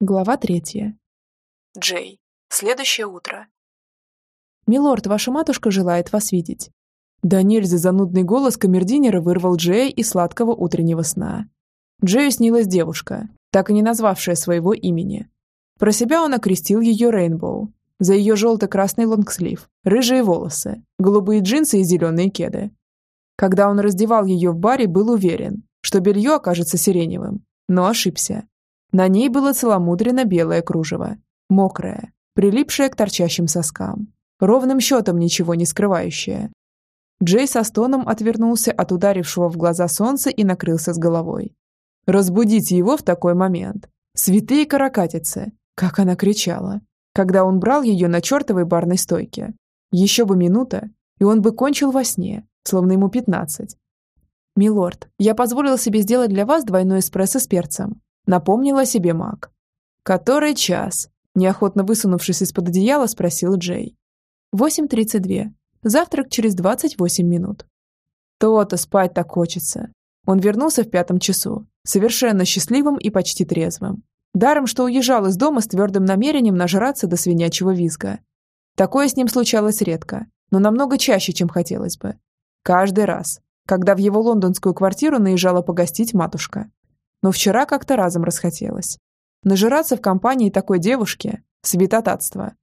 Глава третья. Джей. Следующее утро. «Милорд, ваша матушка желает вас видеть». Да нельзя занудный голос камердинера вырвал Джея из сладкого утреннего сна. Джею снилась девушка, так и не назвавшая своего имени. Про себя он окрестил ее Рейнбоу. За ее желто-красный лонгслив, рыжие волосы, голубые джинсы и зеленые кеды. Когда он раздевал ее в баре, был уверен, что белье окажется сиреневым, но ошибся. На ней было целомудренно белое кружево, мокрое, прилипшее к торчащим соскам, ровным счетом ничего не скрывающее. Джей со стоном отвернулся от ударившего в глаза солнца и накрылся с головой. Разбудить его в такой момент. Святые каракатицы, как она кричала, когда он брал ее на чертовой барной стойке. Еще бы минута, и он бы кончил во сне, словно ему пятнадцать. «Милорд, я позволила себе сделать для вас двойной эспрессо с перцем. Напомнила себе маг. «Который час?» Неохотно высунувшись из-под одеяла, спросил Джей. «Восемь тридцать две. Завтрак через двадцать восемь минут». То-то спать так хочется. Он вернулся в пятом часу, совершенно счастливым и почти трезвым. Даром, что уезжал из дома с твердым намерением нажраться до свинячьего визга. Такое с ним случалось редко, но намного чаще, чем хотелось бы. Каждый раз, когда в его лондонскую квартиру наезжала погостить матушка но вчера как-то разом расхотелось. Нажираться в компании такой девушки – святотатство.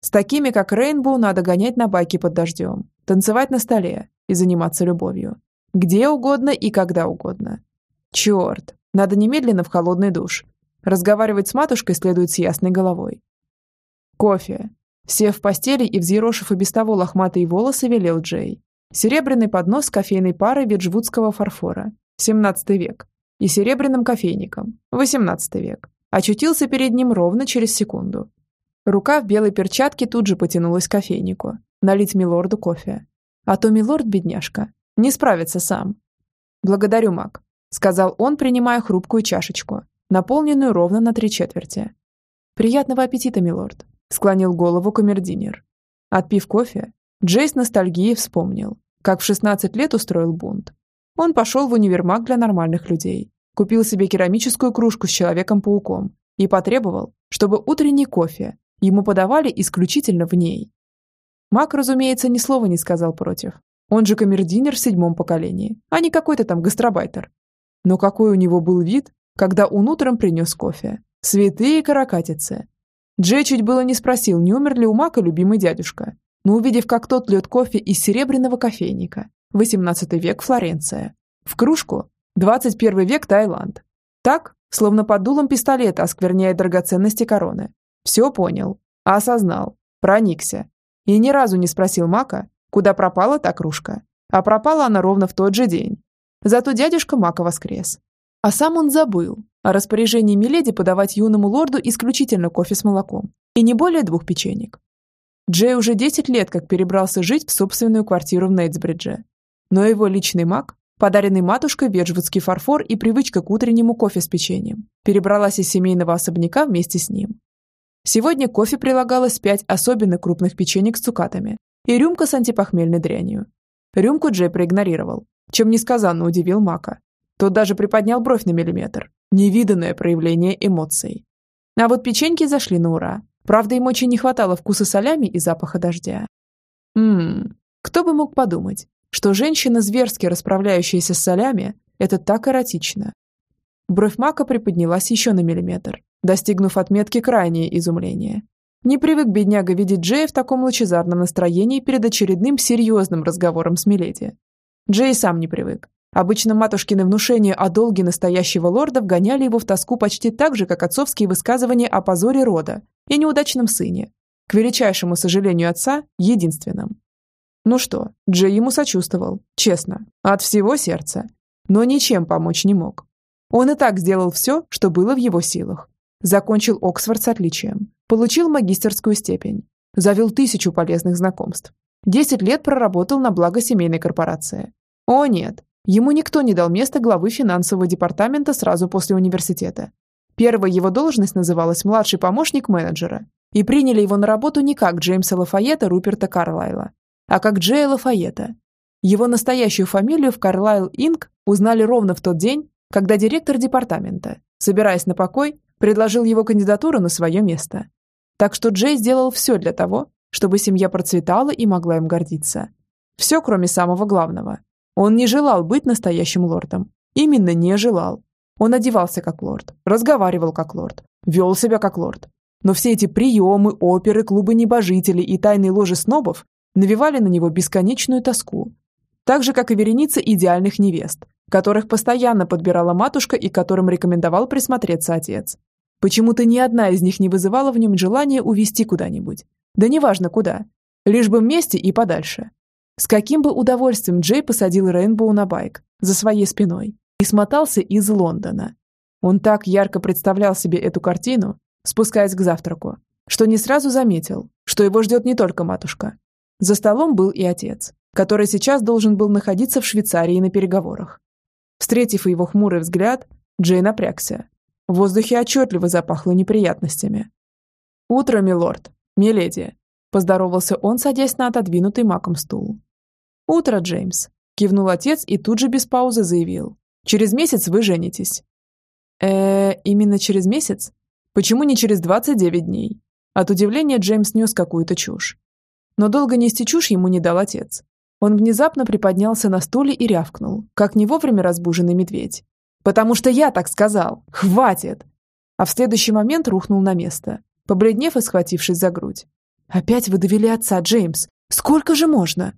С такими, как Рейнбоу, надо гонять на байке под дождем, танцевать на столе и заниматься любовью. Где угодно и когда угодно. Черт, надо немедленно в холодный душ. Разговаривать с матушкой следует с ясной головой. Кофе. Сев в постели и взъерошив и без того лохматые волосы, велел Джей. Серебряный поднос с кофейной парой веджвудского фарфора. 17 век и серебряным кофейником, XVIII век, очутился перед ним ровно через секунду. Рука в белой перчатке тут же потянулась к кофейнику, налить милорду кофе. А то милорд, бедняжка, не справится сам. «Благодарю, маг», — сказал он, принимая хрупкую чашечку, наполненную ровно на три четверти. «Приятного аппетита, милорд», — склонил голову камердинер. Отпив кофе, Джейс ностальгии вспомнил, как в 16 лет устроил бунт. Он пошел в универмаг для нормальных людей, купил себе керамическую кружку с Человеком-пауком и потребовал, чтобы утренний кофе ему подавали исключительно в ней. Мак, разумеется, ни слова не сказал против. Он же камердинер в седьмом поколении, а не какой-то там гастробайтер. Но какой у него был вид, когда он утром принес кофе. Святые каракатицы. Джей чуть было не спросил, не умер ли у Мака любимый дядюшка, но увидев, как тот льет кофе из серебряного кофейника, 18 век Флоренция. В кружку 21 век Таиланд. Так, словно под дулом пистолета оскверняет драгоценности короны. Все понял, осознал, проникся. И ни разу не спросил Мака, куда пропала та кружка. А пропала она ровно в тот же день. Зато дядюшка Мака воскрес. А сам он забыл о распоряжении Миледи подавать юному лорду исключительно кофе с молоком и не более двух печенек. Джей уже 10 лет как перебрался жить в собственную квартиру в Нейтсбридже но его личный маг, подаренный матушкой веджвудский фарфор и привычка к утреннему кофе с печеньем, перебралась из семейного особняка вместе с ним. Сегодня кофе прилагалось пять особенно крупных печенек с цукатами и рюмка с антипохмельной дрянью. Рюмку Джей проигнорировал, чем несказанно удивил Мака. Тот даже приподнял бровь на миллиметр. Невиданное проявление эмоций. А вот печеньки зашли на ура. Правда, им очень не хватало вкуса солями и запаха дождя. Ммм, кто бы мог подумать, что женщина, зверски расправляющаяся с солями, это так эротично. Бровь Мака приподнялась еще на миллиметр, достигнув отметки крайнее изумление. Не привык бедняга видеть Джея в таком лучезарном настроении перед очередным серьезным разговором с Миледи. Джей сам не привык. Обычно матушкины внушения о долге настоящего лорда вгоняли его в тоску почти так же, как отцовские высказывания о позоре рода и неудачном сыне. К величайшему сожалению отца, единственном. Ну что, Джей ему сочувствовал, честно, от всего сердца, но ничем помочь не мог. Он и так сделал все, что было в его силах. Закончил Оксфорд с отличием, получил магистерскую степень, завел тысячу полезных знакомств. Десять лет проработал на благо семейной корпорации. О нет, ему никто не дал место главы финансового департамента сразу после университета. Первая его должность называлась младший помощник менеджера, и приняли его на работу не как Джеймса Лафайета Руперта Карлайла, а как Джея Лафайета. Его настоящую фамилию в Карлайл Инк узнали ровно в тот день, когда директор департамента, собираясь на покой, предложил его кандидатуру на свое место. Так что Джей сделал все для того, чтобы семья процветала и могла им гордиться. Все, кроме самого главного. Он не желал быть настоящим лордом. Именно не желал. Он одевался как лорд, разговаривал как лорд, вел себя как лорд. Но все эти приемы, оперы, клубы небожителей и тайные ложи снобов навевали на него бесконечную тоску. Так же, как и вереница идеальных невест, которых постоянно подбирала матушка и которым рекомендовал присмотреться отец. Почему-то ни одна из них не вызывала в нем желания увести куда-нибудь. Да неважно куда. Лишь бы вместе и подальше. С каким бы удовольствием Джей посадил Рейнбоу на байк за своей спиной и смотался из Лондона. Он так ярко представлял себе эту картину, спускаясь к завтраку, что не сразу заметил, что его ждет не только матушка. За столом был и отец, который сейчас должен был находиться в Швейцарии на переговорах. Встретив его хмурый взгляд, Джей напрягся. В воздухе отчетливо запахло неприятностями. «Утро, милорд, миледи», – поздоровался он, садясь на отодвинутый маком стул. «Утро, Джеймс», – кивнул отец и тут же без паузы заявил. Через месяц вы женитесь. Э, именно через месяц? Почему не через 29 дней? От удивления Джеймс нес какую-то чушь. Но долго нести чушь ему не дал отец. Он внезапно приподнялся на стуле и рявкнул, как не вовремя разбуженный медведь. «Потому что я так сказал! Хватит!» А в следующий момент рухнул на место, побледнев и схватившись за грудь. «Опять вы довели отца, Джеймс! Сколько же можно?»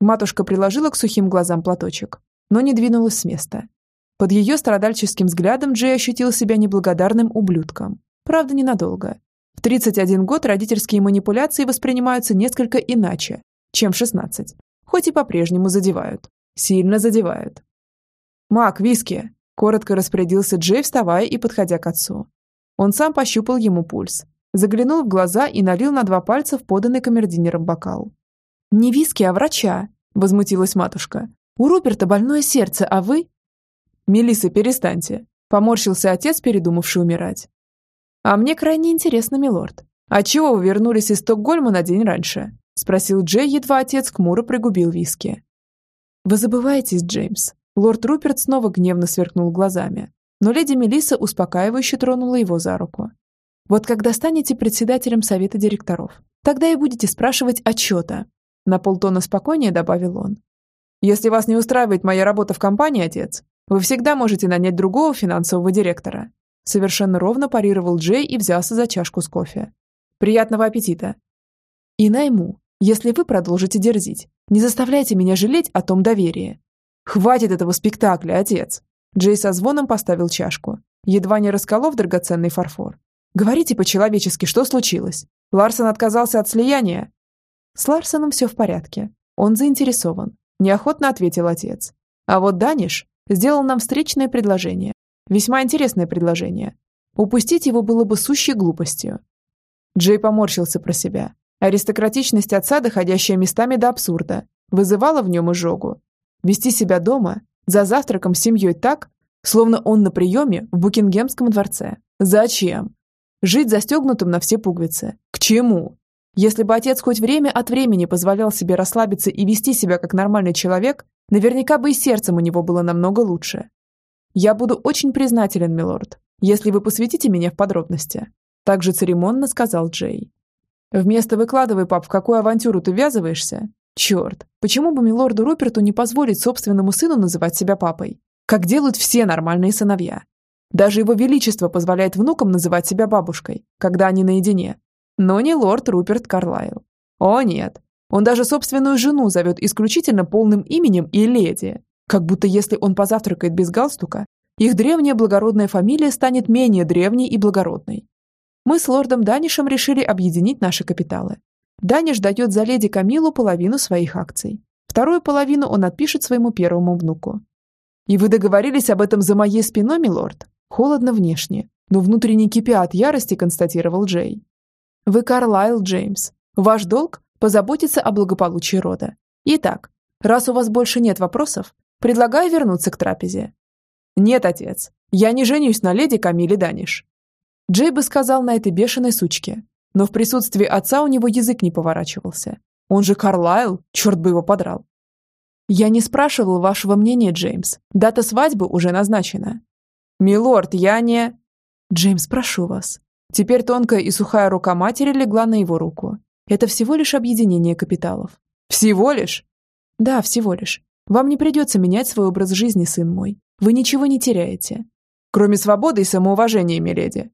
Матушка приложила к сухим глазам платочек, но не двинулась с места. Под ее страдальческим взглядом Джей ощутил себя неблагодарным ублюдком. Правда, ненадолго. В 31 год родительские манипуляции воспринимаются несколько иначе, чем в 16. Хоть и по-прежнему задевают. Сильно задевают. «Мак, виски!» – коротко распорядился Джей, вставая и подходя к отцу. Он сам пощупал ему пульс, заглянул в глаза и налил на два пальца в поданный камердинером бокал. «Не виски, а врача!» – возмутилась матушка. «У Руперта больное сердце, а вы Мелисса, перестаньте!» – поморщился отец, передумавший умирать. «А мне крайне интересно, милорд. А чего вы вернулись из Стокгольма на день раньше?» – спросил Джей, едва отец хмуро пригубил виски. «Вы забываетесь, Джеймс». Лорд Руперт снова гневно сверкнул глазами, но леди Мелисса успокаивающе тронула его за руку. «Вот когда станете председателем совета директоров, тогда и будете спрашивать отчета», на полтона спокойнее добавил он. «Если вас не устраивает моя работа в компании, отец, вы всегда можете нанять другого финансового директора. Совершенно ровно парировал Джей и взялся за чашку с кофе. Приятного аппетита. И найму, если вы продолжите дерзить. Не заставляйте меня жалеть о том доверии. Хватит этого спектакля, отец. Джей со звоном поставил чашку, едва не расколов драгоценный фарфор. Говорите по-человечески, что случилось? Ларсон отказался от слияния? С Ларсоном все в порядке. Он заинтересован. Неохотно ответил отец. А вот Даниш сделал нам встречное предложение. Весьма интересное предложение. Упустить его было бы сущей глупостью. Джей поморщился про себя. Аристократичность отца, доходящая местами до абсурда, вызывала в нем изжогу. Вести себя дома, за завтраком с семьей так, словно он на приеме в Букингемском дворце. Зачем? Жить застегнутым на все пуговицы. К чему? Если бы отец хоть время от времени позволял себе расслабиться и вести себя как нормальный человек, Наверняка бы и сердцем у него было намного лучше. Я буду очень признателен, милорд, если вы посвятите меня в подробности. Также церемонно сказал Джей. Вместо «выкладывай, пап, в какую авантюру ты ввязываешься?» Черт, почему бы милорду Руперту не позволить собственному сыну называть себя папой? Как делают все нормальные сыновья. Даже его величество позволяет внукам называть себя бабушкой, когда они наедине. Но не лорд Руперт Карлайл. О нет, он даже собственную жену зовет исключительно полным именем и леди. Как будто если он позавтракает без галстука, их древняя благородная фамилия станет менее древней и благородной. Мы с лордом Данишем решили объединить наши капиталы. Даниш дает за леди Камилу половину своих акций. Вторую половину он отпишет своему первому внуку. И вы договорились об этом за моей спиной, милорд? Холодно внешне, но внутренне кипя от ярости, констатировал Джей. Вы Карлайл Джеймс. Ваш долг позаботиться о благополучии рода. Итак, раз у вас больше нет вопросов, предлагаю вернуться к трапезе. Нет, отец, я не женюсь на леди Камиле Даниш. Джей бы сказал на этой бешеной сучке, но в присутствии отца у него язык не поворачивался. Он же Карлайл, черт бы его подрал. Я не спрашивал вашего мнения, Джеймс. Дата свадьбы уже назначена. Милорд, я не... Джеймс, прошу вас. Теперь тонкая и сухая рука матери легла на его руку. Это всего лишь объединение капиталов. Всего лишь? Да, всего лишь. Вам не придется менять свой образ жизни, сын мой. Вы ничего не теряете. Кроме свободы и самоуважения, миледи.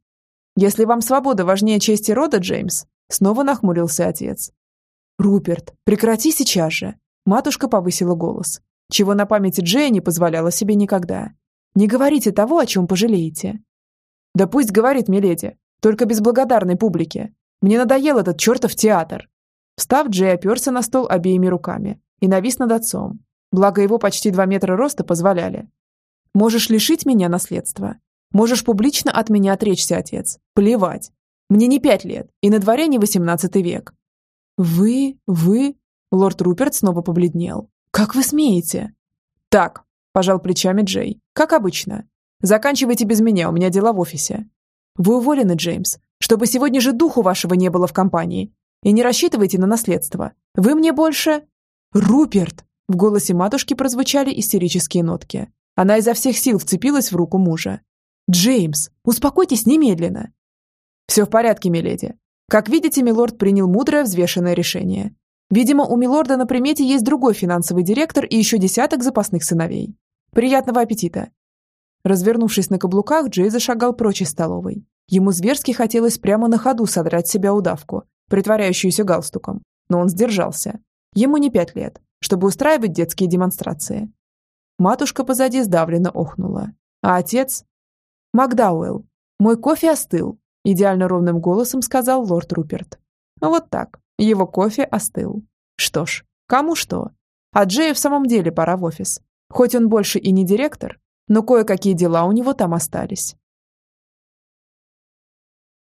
Если вам свобода важнее чести рода, Джеймс, снова нахмурился отец. Руперт, прекрати сейчас же. Матушка повысила голос, чего на памяти Джея не позволяла себе никогда. Не говорите того, о чем пожалеете. Да пусть говорит, миледи, только без благодарной публики. Мне надоел этот чертов театр. Встав, Джей оперся на стол обеими руками и навис над отцом. Благо его почти два метра роста позволяли. Можешь лишить меня наследства. Можешь публично от меня отречься, отец. Плевать. Мне не пять лет, и на дворе не восемнадцатый век. Вы, вы... Лорд Руперт снова побледнел. Как вы смеете? Так, пожал плечами Джей. Как обычно. Заканчивайте без меня, у меня дела в офисе. Вы уволены, Джеймс, чтобы сегодня же духу вашего не было в компании. И не рассчитывайте на наследство. Вы мне больше... Руперт! В голосе матушки прозвучали истерические нотки. Она изо всех сил вцепилась в руку мужа. «Джеймс, успокойтесь немедленно!» «Все в порядке, миледи. Как видите, милорд принял мудрое взвешенное решение. Видимо, у милорда на примете есть другой финансовый директор и еще десяток запасных сыновей. Приятного аппетита!» Развернувшись на каблуках, Джей зашагал прочь из столовой. Ему зверски хотелось прямо на ходу содрать себя удавку, притворяющуюся галстуком. Но он сдержался. Ему не пять лет, чтобы устраивать детские демонстрации. Матушка позади сдавленно охнула. А отец? «Макдауэлл, мой кофе остыл», – идеально ровным голосом сказал лорд Руперт. Вот так. Его кофе остыл. Что ж, кому что. А Джею в самом деле пора в офис. Хоть он больше и не директор, но кое-какие дела у него там остались.